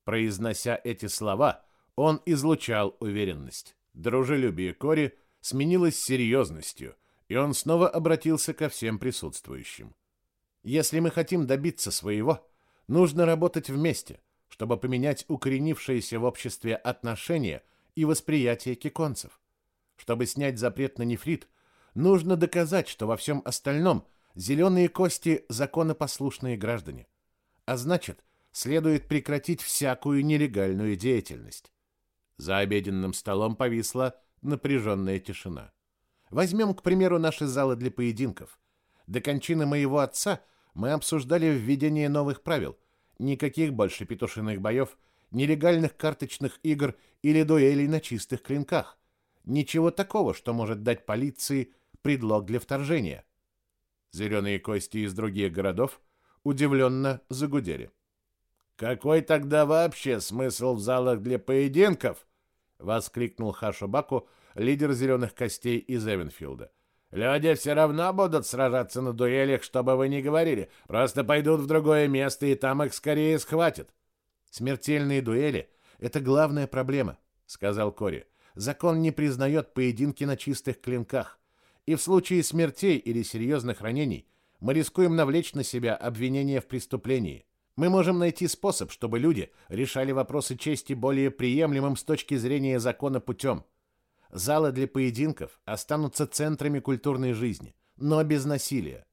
Произнося эти слова, он излучал уверенность. Дружелюбие Кори сменилось серьезностью, и он снова обратился ко всем присутствующим. Если мы хотим добиться своего, нужно работать вместе, чтобы поменять укоренившиеся в обществе отношения и восприятие киконцев. Чтобы снять запрет на нефрит, нужно доказать, что во всем остальном зеленые кости – законопослушные граждане. А значит, следует прекратить всякую нелегальную деятельность. За обеденным столом повисла напряженная тишина. Возьмем, к примеру, наши залы для поединков. До кончины моего отца мы обсуждали введение новых правил. Никаких больше петушиных боев, нелегальных карточных игр или дуэлей на чистых клинках. Ничего такого, что может дать полиции предлог для вторжения. Зеленые кости из других городов удивленно загудели. «Какой тогда вообще смысл в залах для поединков?» — воскликнул Хашубаку, лидер зеленых костей из Эвенфилда. «Люди все равно будут сражаться на дуэлях, что бы вы ни говорили. Просто пойдут в другое место, и там их скорее схватят». «Смертельные дуэли — это главная проблема», — сказал Кори. Закон не признает поединки на чистых клинках, и в случае смертей или серьезных ранений мы рискуем навлечь на себя обвинение в преступлении. Мы можем найти способ, чтобы люди решали вопросы чести более приемлемым с точки зрения закона путем. Залы для поединков останутся центрами культурной жизни, но без насилия.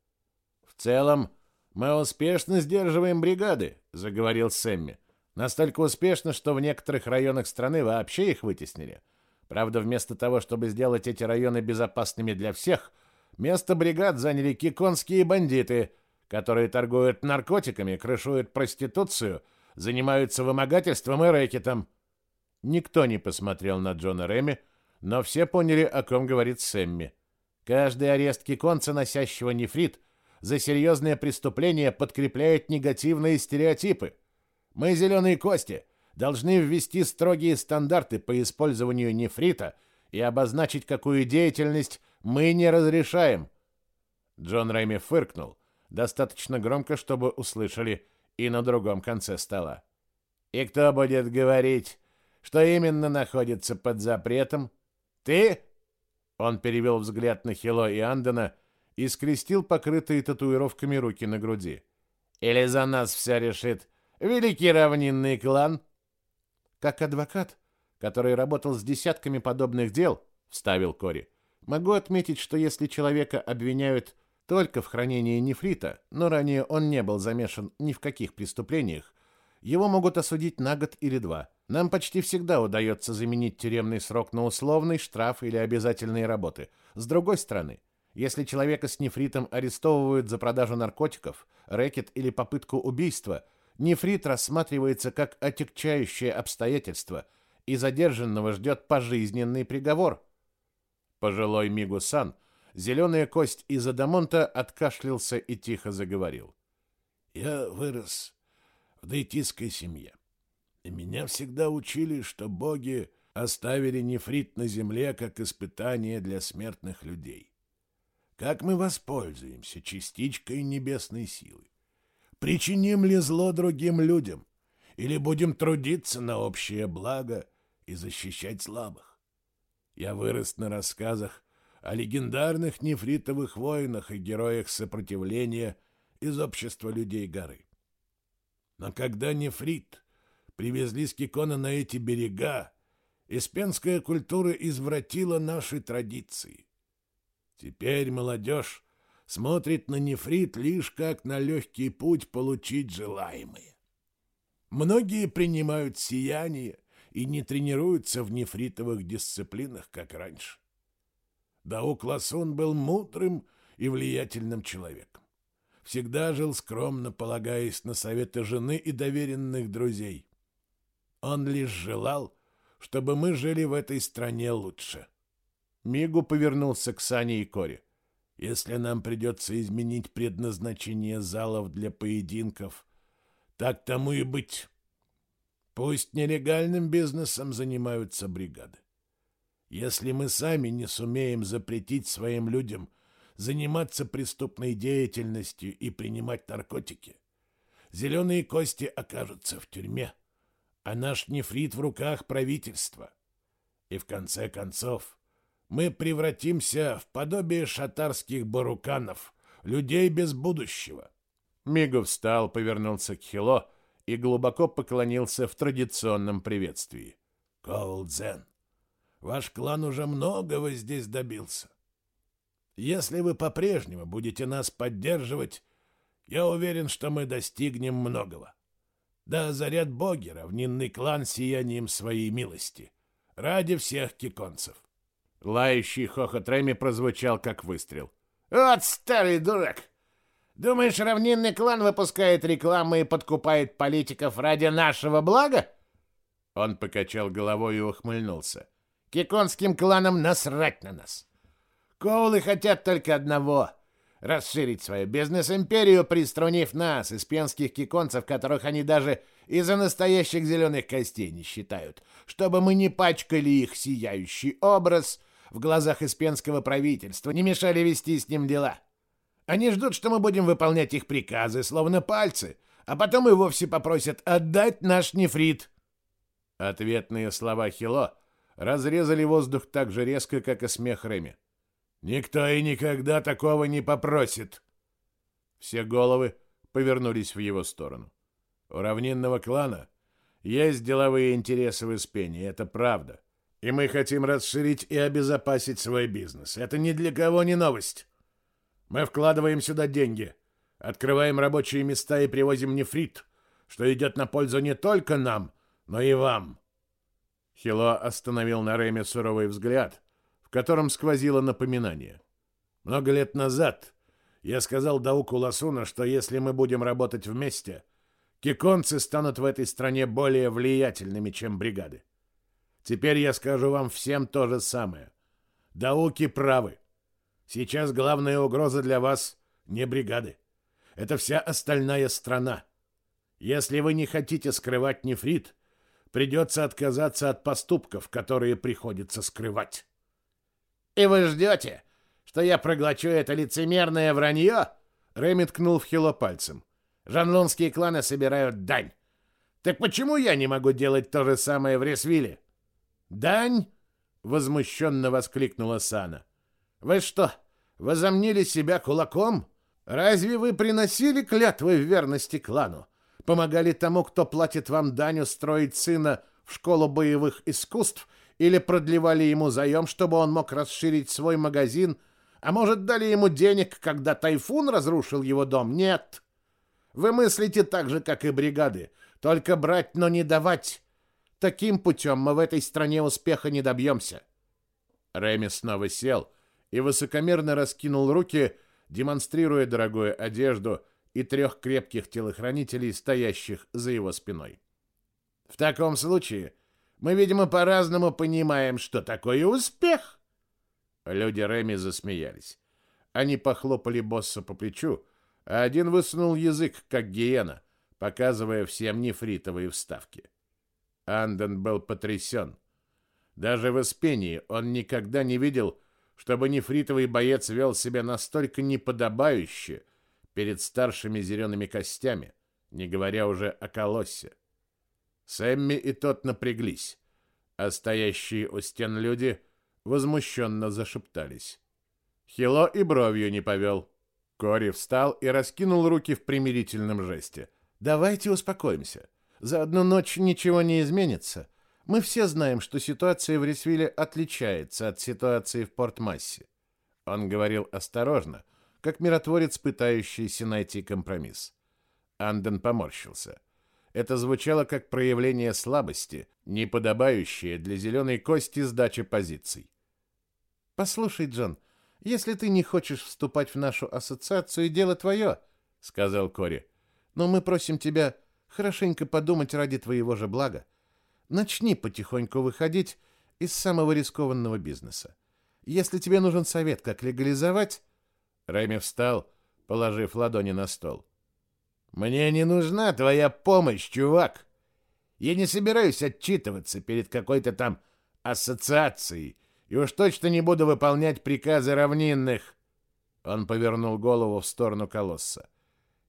В целом, мы успешно сдерживаем бригады, заговорил Сэмми. Настолько успешно, что в некоторых районах страны вообще их вытеснили. Правда, вместо того, чтобы сделать эти районы безопасными для всех, место бригад заняли киконские бандиты, которые торгуют наркотиками, крышуют проституцию, занимаются вымогательством и рэкетом. Никто не посмотрел на Джона Реми, но все поняли, о ком говорит Сэмми. Каждый арест киконца, носящего нефрит, за серьезное преступление подкрепляет негативные стереотипы. Мы зеленые кости — должны ввести строгие стандарты по использованию нефрита и обозначить, какую деятельность мы не разрешаем. Джон Рэйми фыркнул, достаточно громко, чтобы услышали и на другом конце стола. И кто будет говорить, что именно находится под запретом? Ты? Он перевел взгляд на Хило и Андена и скрестил покрытые татуировками руки на груди. Или за нас все решит великий равнинный клан? Как адвокат, который работал с десятками подобных дел, вставил Кори, могу отметить, что если человека обвиняют только в хранении нефрита, но ранее он не был замешан ни в каких преступлениях, его могут осудить на год или два. Нам почти всегда удается заменить тюремный срок на условный, штраф или обязательные работы. С другой стороны, если человека с нефритом арестовывают за продажу наркотиков, рэкет или попытку убийства, нефрит рассматривается как отягчающее обстоятельство, и задержанного ждет пожизненный приговор. Пожилой Мигусан, зеленая кость из Адамонта, откашлялся и тихо заговорил. «Я вырос в дейтистской семье. И меня всегда учили, что боги оставили нефрит на земле как испытание для смертных людей. Как мы воспользуемся частичкой небесной силы? Причиним ли зло другим людям? Или будем трудиться на общее благо и защищать слабых? Я вырос на рассказах о легендарных нефритовых воинах и героях сопротивления из общества людей горы. Но когда нефрит привезли с Кикона на эти берега, испенская культура извратила наши традиции. Теперь молодежь смотрит на нефрит лишь как на легкий путь получить желаемое. Многие принимают сияние и не тренируются в нефритовых дисциплинах, как раньше. Даук Ласун был мудрым и влиятельным человеком всегда жил скромно, полагаясь на советы жены и доверенных друзей. Он лишь желал, чтобы мы жили в этой стране лучше. Мигу повернулся к Сане и Коре. Если нам придется изменить предназначение залов для поединков, так тому и быть. Пусть нелегальным бизнесом занимаются бригады. Если мы сами не сумеем запретить своим людям заниматься преступной деятельностью и принимать наркотики. Зеленые кости окажутся в тюрьме, а наш нефрит в руках правительства. И в конце концов мы превратимся в подобие шатарских баруканов, людей без будущего. Мигу встал, повернулся к Хило и глубоко поклонился в традиционном приветствии. Коулдзен, ваш клан уже многого здесь добился. Если вы по-прежнему будете нас поддерживать, я уверен, что мы достигнем многого. Да заряд боги равнинный клан сиянием своей милости. Ради всех киконцев. Лающий хохот Реми прозвучал, как выстрел. «Вот старый дурак! Думаешь, равнинный клан выпускает рекламу и подкупает политиков ради нашего блага?» Он покачал головой и ухмыльнулся. «Киконским кланам насрать на нас. Коулы хотят только одного — расширить свою бизнес-империю, приструнив нас, испенских киконцев, которых они даже из-за настоящих зеленых костей не считают, чтобы мы не пачкали их сияющий образ в глазах испенского правительства, не мешали вести с ним дела. Они ждут, что мы будем выполнять их приказы, словно пальцы, а потом и вовсе попросят отдать наш нефрит. Ответные слова Хило разрезали воздух так же резко, как и смех Реми. Никто и никогда такого не попросит. Все головы повернулись в его сторону. У равнинного клана есть деловые интересы в Испении, это правда. И мы хотим расширить и обезопасить свой бизнес. Это ни для кого не новость. Мы вкладываем сюда деньги, открываем рабочие места и привозим нефрит, что идет на пользу не только нам, но и вам. Хило остановил на Реме суровый взгляд, котором сквозило напоминание. Много лет назад я сказал Дауку Ласуна, что если мы будем работать вместе, киконцы станут в этой стране более влиятельными, чем бригады. Теперь я скажу вам всем то же самое. Дауки правы. Сейчас главная угроза для вас не бригады. Это вся остальная страна. Если вы не хотите скрывать нефрит, придется отказаться от поступков, которые приходится скрывать. «И вы ждете, что я проглочу это лицемерное вранье?» Рэми ткнул в Хило пальцем. «Жанлонские кланы собирают дань. Так почему я не могу делать то же самое в Ресвилле?» «Дань?» — возмущенно воскликнула Сана. «Вы что, возомнили себя кулаком? Разве вы приносили клятвы в верности клану? Помогали тому, кто платит вам дань устроить сына в школу боевых искусств или продлевали ему заем, чтобы он мог расширить свой магазин, а может, дали ему денег, когда тайфун разрушил его дом? Нет. Вы мыслите так же, как и бригады, только брать, но не давать. Таким путем мы в этой стране успеха не добьемся. Рэми снова сел и высокомерно раскинул руки, демонстрируя дорогую одежду и трех крепких телохранителей, стоящих за его спиной. В таком случае мы, видимо, по-разному понимаем, что такое успех. Люди Реми засмеялись. Они похлопали босса по плечу, а один высунул язык, как гиена, показывая всем нефритовые вставки. Анден был потрясен. Даже в Испении он никогда не видел, чтобы нефритовый боец вел себя настолько неподобающе перед старшими зелеными костями, не говоря уже о колоссе. Сэмми и тот напряглись, а стоящие у стен люди возмущенно зашептались. Хило и бровью не повел. Кори встал и раскинул руки в примирительном жесте. «Давайте успокоимся. За одну ночь ничего не изменится. Мы все знаем, что ситуация в Ресвилле отличается от ситуации в Порт-Массе». Он говорил осторожно, как миротворец, пытающийся найти компромисс. Анден поморщился. Это звучало как проявление слабости, неподобающее для зеленой кости сдачи позиций. «Послушай, Джон, если ты не хочешь вступать в нашу ассоциацию, дело твое», — сказал Кори. «Но мы просим тебя хорошенько подумать ради твоего же блага. Начни потихоньку выходить из самого рискованного бизнеса. Если тебе нужен совет, как легализовать...» Рэми встал, положив ладони на стол. Мне не нужна твоя помощь, чувак. Я не собираюсь отчитываться перед какой-то там ассоциацией, и уж точно не буду выполнять приказы равнинных. Он повернул голову в сторону колосса.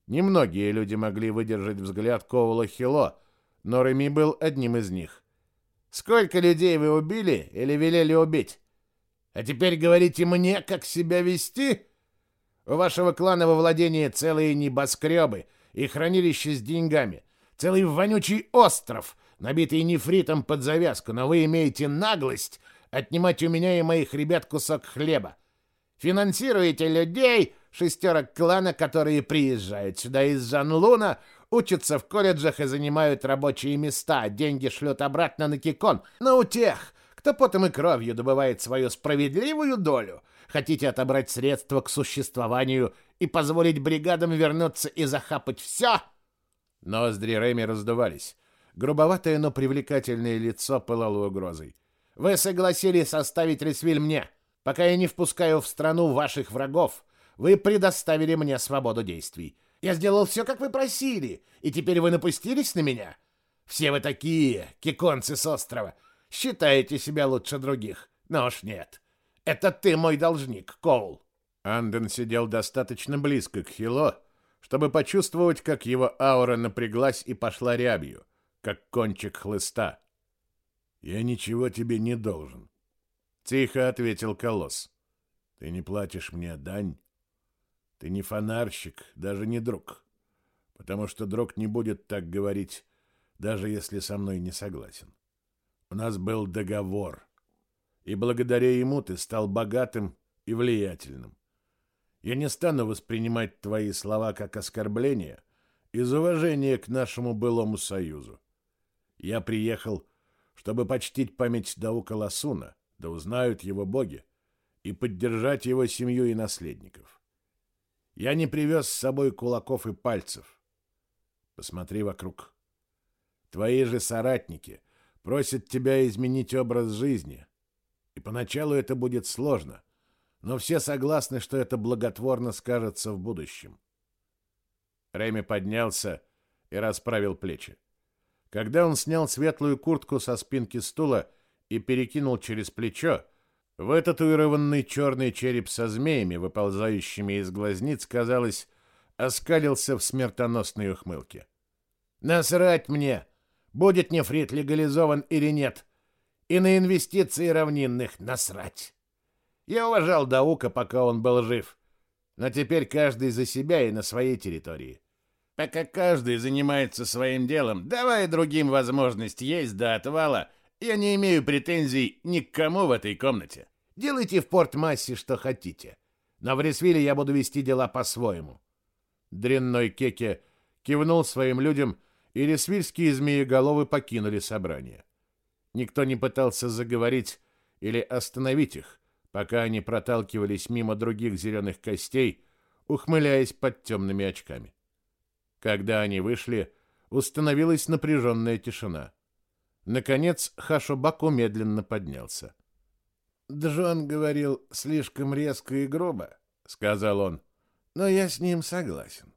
Немногие люди могли выдержать взгляд Коула Хило, но Реми был одним из них. Сколько людей вы убили или велели убить? А теперь говорите мне, как себя вести? У вашего клана во владении целые небоскребы — и хранилище с деньгами. Целый вонючий остров, набитый нефритом под завязку, но вы имеете наглость отнимать у меня и моих ребят кусок хлеба. Финансируете людей, шестерок клана, которые приезжают сюда из Жанлуна, учатся в колледжах и занимают рабочие места, деньги шлют обратно на Кикон. Но у тех, кто потом и кровью добывает свою справедливую долю, хотите отобрать средства к существованию и позволить бригадам вернуться и захапать все?» Ноздри Рэми раздувались. Грубоватое, но привлекательное лицо пылало угрозой. «Вы согласились оставить Ресвиль мне. Пока я не впускаю в страну ваших врагов, вы предоставили мне свободу действий. Я сделал все, как вы просили, и теперь вы напустились на меня? Все вы такие, киконцы с острова. Считаете себя лучше других. Но уж нет. Это ты мой должник, Коул. Анден сидел достаточно близко к Хило, чтобы почувствовать, как его аура напряглась и пошла рябью, как кончик хлыста. «Я ничего тебе не должен», — тихо ответил Колосс. «Ты не платишь мне дань. Ты не фонарщик, даже не друг, потому что друг не будет так говорить, даже если со мной не согласен. У нас был договор, и благодаря ему ты стал богатым и влиятельным. Я не стану воспринимать твои слова как оскорбление из уважения к нашему былому союзу. Я приехал, чтобы почтить память Даука Ласуна, да узнают его боги, и поддержать его семью и наследников. Я не привез с собой кулаков и пальцев. Посмотри вокруг. Твои же соратники просят тебя изменить образ жизни, и поначалу это будет сложно, но все согласны, что это благотворно скажется в будущем. Реми поднялся и расправил плечи. Когда он снял светлую куртку со спинки стула и перекинул через плечо, в татуированный черный череп со змеями, выползающими из глазниц, казалось, оскалился в смертоносной ухмылке. «Насрать мне, будет нефрит легализован или нет, и на инвестиции равнинных насрать!» Я уважал Даука, пока он был жив. Но теперь каждый за себя и на своей территории. Пока каждый занимается своим делом, давай другим возможность есть до отвала, я не имею претензий ни к кому в этой комнате. Делайте в Порт-Массе что хотите. Но в Ресвилле я буду вести дела по-своему. Дрянной Кеке кивнул своим людям, и ресвильские змееголовы покинули собрание. Никто не пытался заговорить или остановить их, пока они проталкивались мимо других зеленых костей, ухмыляясь под темными очками. Когда они вышли, установилась напряженная тишина. Наконец Хашобаку медленно поднялся. «Джон говорил слишком резко и грубо», — сказал он, — «но я с ним согласен.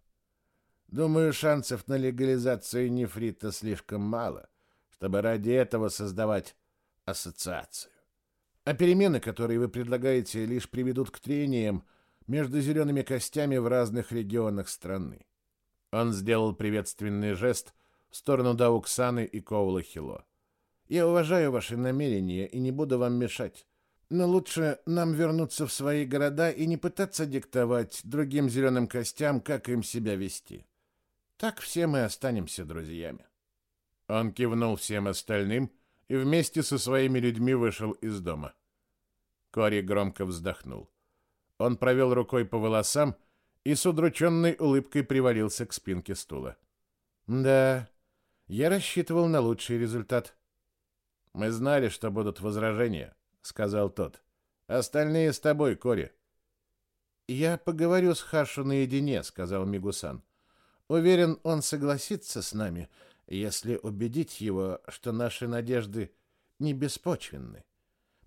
Думаю, шансов на легализацию нефрита слишком мало, чтобы ради этого создавать ассоциацию. А перемены, которые вы предлагаете, лишь приведут к трениям между зелеными костями в разных регионах страны. Он сделал приветственный жест в сторону Дауксаны и Коула Хило. «Я уважаю ваши намерения и не буду вам мешать. Но лучше нам вернуться в свои города и не пытаться диктовать другим зеленым костям, как им себя вести. Так все мы останемся друзьями. Он кивнул всем остальным и вместе со своими людьми вышел из дома. Кори громко вздохнул. Он провел рукой по волосам и с удрученной улыбкой привалился к спинке стула. «Да, я рассчитывал на лучший результат». «Мы знали, что будут возражения», — сказал тот. «Остальные с тобой, Кори». «Я поговорю с Хашу наедине», — сказал Мигусан. «Уверен, он согласится с нами, если убедить его, что наши надежды не беспочвенны.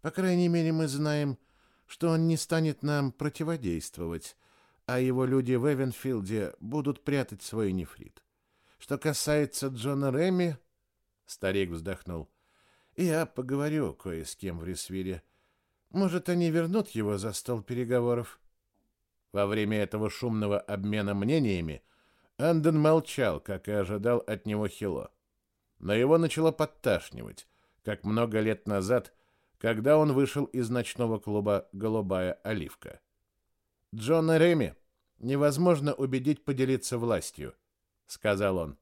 По крайней мере, мы знаем, что он не станет нам противодействовать, а его люди в Эвенфилде будут прятать свой нефрит. Что касается Джона Реми...» Старик вздохнул. Я поговорю кое с кем в Ресвире. Может, они вернут его за стол переговоров. Во время этого шумного обмена мнениями Анден молчал, как и ожидал от него Хило. Но его начало подташнивать, как много лет назад, когда он вышел из ночного клуба «Голубая оливка». «Джона Реми невозможно убедить поделиться властью», — сказал он.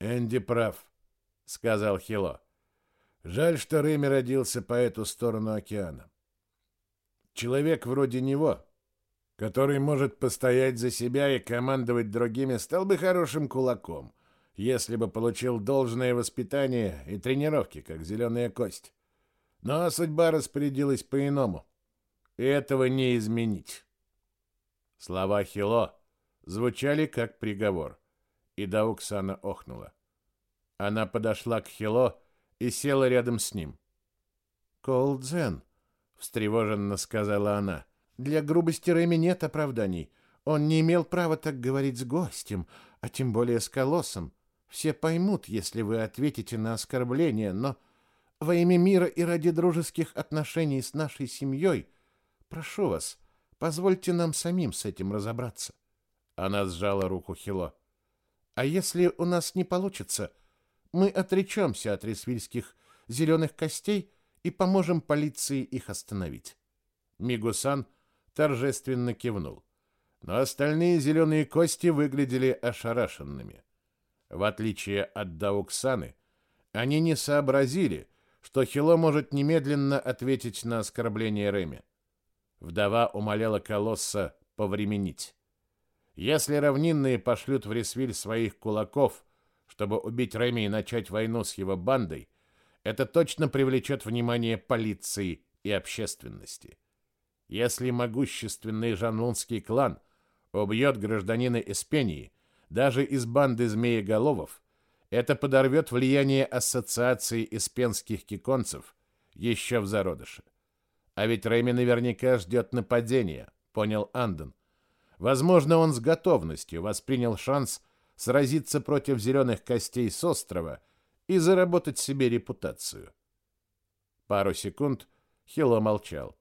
«Энди прав», — сказал Хило. Жаль, что Рэми родился по эту сторону океана. Человек вроде него, который может постоять за себя и командовать другими, стал бы хорошим кулаком, если бы получил должное воспитание и тренировки, как зеленая кость. Но судьба распорядилась по-иному, и этого не изменить. Слова Хило звучали как приговор, и Дауксана охнула. Она подошла к Хило и села рядом с ним. «Колдзен», — встревоженно сказала она, — «для грубости Рэми нет оправданий. Он не имел права так говорить с гостем, а тем более с колоссом. Все поймут, если вы ответите на оскорбление, но во имя мира и ради дружеских отношений с нашей семьей, прошу вас, позвольте нам самим с этим разобраться». Она сжала руку Хило. «А если у нас не получится...» Мы отречемся от ресвильских зеленых костей и поможем полиции их остановить. Мигусан торжественно кивнул. Но остальные зеленые кости выглядели ошарашенными. В отличие от Дауксаны, они не сообразили, что Хило может немедленно ответить на оскорбление Реми. Вдова умоляла Колосса повременить. Если равнинные пошлют в Ресвиль своих кулаков, чтобы убить Реми и начать войну с его бандой, это точно привлечет внимание полиции и общественности. Если могущественный жанлунский клан убьет гражданина Эспении, даже из банды змееголовов, это подорвет влияние ассоциации испенских киконцев еще в зародыше. А ведь Рэми наверняка ждет нападения, понял Анден. Возможно, он с готовностью воспринял шанс сразиться против зеленых костей с острова и заработать себе репутацию. Пару секунд Хило молчал.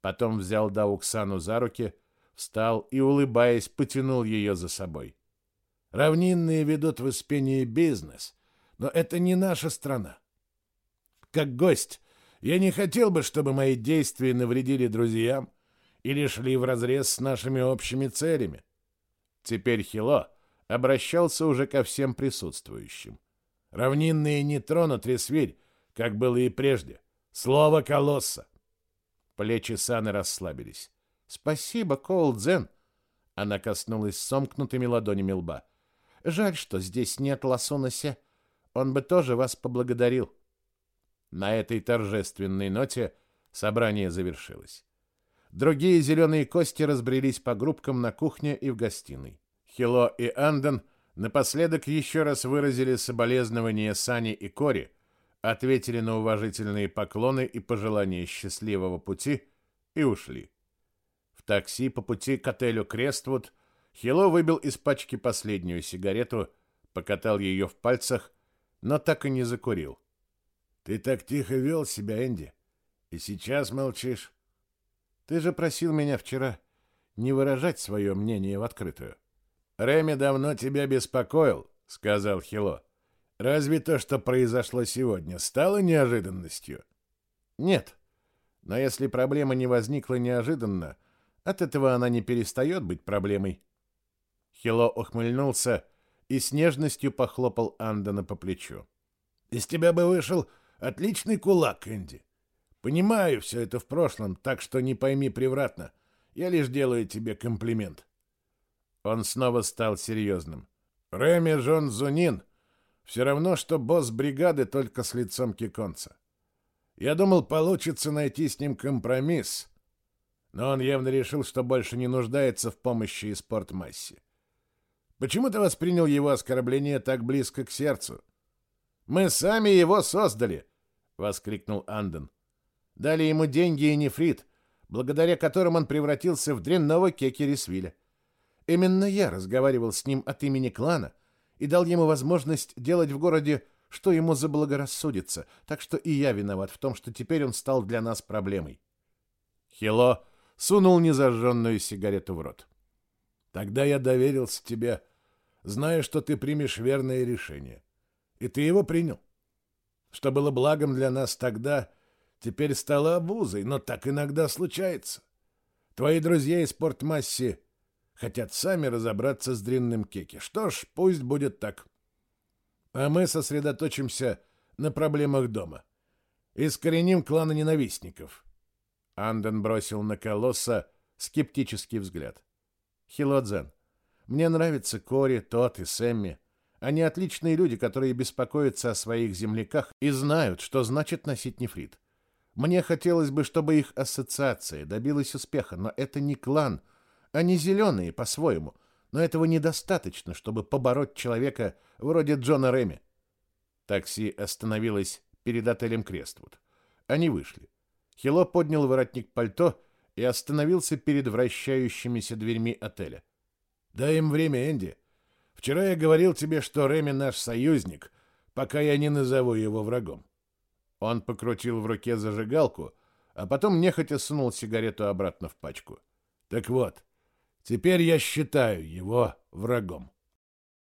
Потом взял Дауксану за руки, встал и, улыбаясь, потянул ее за собой. «Равнинные ведут в Испении бизнес, но это не наша страна. Как гость, я не хотел бы, чтобы мои действия навредили друзьям или шли вразрез с нашими общими целями». Теперь Хило обращался уже ко всем присутствующим. Равнинные не тронут Ресвирь, как было и прежде. Слово колосса. Плечи Саны расслабились. Спасибо, Коул Дзен. Она коснулась сомкнутыми ладонями лба. Жаль, что здесь нет Ласунасе. Он бы тоже вас поблагодарил. На этой торжественной ноте собрание завершилось. Другие зеленые кости разбрелись по группкам на кухне и в гостиной. Хило и Анден напоследок еще раз выразили соболезнования Сани и Кори, ответили на уважительные поклоны и пожелания счастливого пути и ушли. В такси по пути к отелю Крествуд Хило выбил из пачки последнюю сигарету, покатал ее в пальцах, но так и не закурил. «Ты так тихо вел себя, Энди, и сейчас молчишь. Ты же просил меня вчера не выражать свое мнение в открытую». «Реми давно тебя беспокоил», — сказал Хило. «Разве то, что произошло сегодня, стало неожиданностью?» «Нет. Но если проблема не возникла неожиданно, от этого она не перестает быть проблемой». Хило ухмыльнулся и с нежностью похлопал Андона по плечу. «Из тебя бы вышел отличный кулак, Энди. Понимаю все это в прошлом, так что не пойми превратно. Я лишь делаю тебе комплимент». Он снова стал серьезным. «Реми Жон Зунин все равно, что босс бригады только с лицом киконца. Я думал, получится найти с ним компромисс, но он явно решил, что больше не нуждается в помощи и спортмассе. Почему ты воспринял его оскорбление так близко к сердцу? Мы сами его создали, воскликнул Анден. Дали ему деньги и нефрит, благодаря которым он превратился в дрянного Кекерисвиля. Именно я разговаривал с ним от имени клана и дал ему возможность делать в городе, что ему заблагорассудится, так что и я виноват в том, что теперь он стал для нас проблемой. Хило сунул незажженную сигарету в рот. Тогда я доверился тебе, зная, что ты примешь верное решение. И ты его принял. Что было благом для нас тогда, теперь стало обузой, но так иногда случается. Твои друзья из Портмасси хотят сами разобраться с дрянным Кеки. Что ж, пусть будет так. А мы сосредоточимся на проблемах дома. Искореним клана ненавистников. Анден бросил на Колосса скептический взгляд. Хилодзен, мне нравятся Кори, Тот и Сэмми. Они отличные люди, которые беспокоятся о своих земляках и знают, что значит носить нефрит. Мне хотелось бы, чтобы их ассоциация добилась успеха, но это не клан — они зеленые по-своему, но этого недостаточно, чтобы побороть человека вроде Джона Реми. Такси остановилось перед отелем Крествуд. Они вышли. Хило поднял воротник пальто и остановился перед вращающимися дверьми отеля. «Дай им время, Энди. Вчера я говорил тебе, что Реми наш союзник, пока я не назову его врагом». Он покрутил в руке зажигалку, а потом нехотя сунул сигарету обратно в пачку. «Так вот, Теперь я считаю его врагом.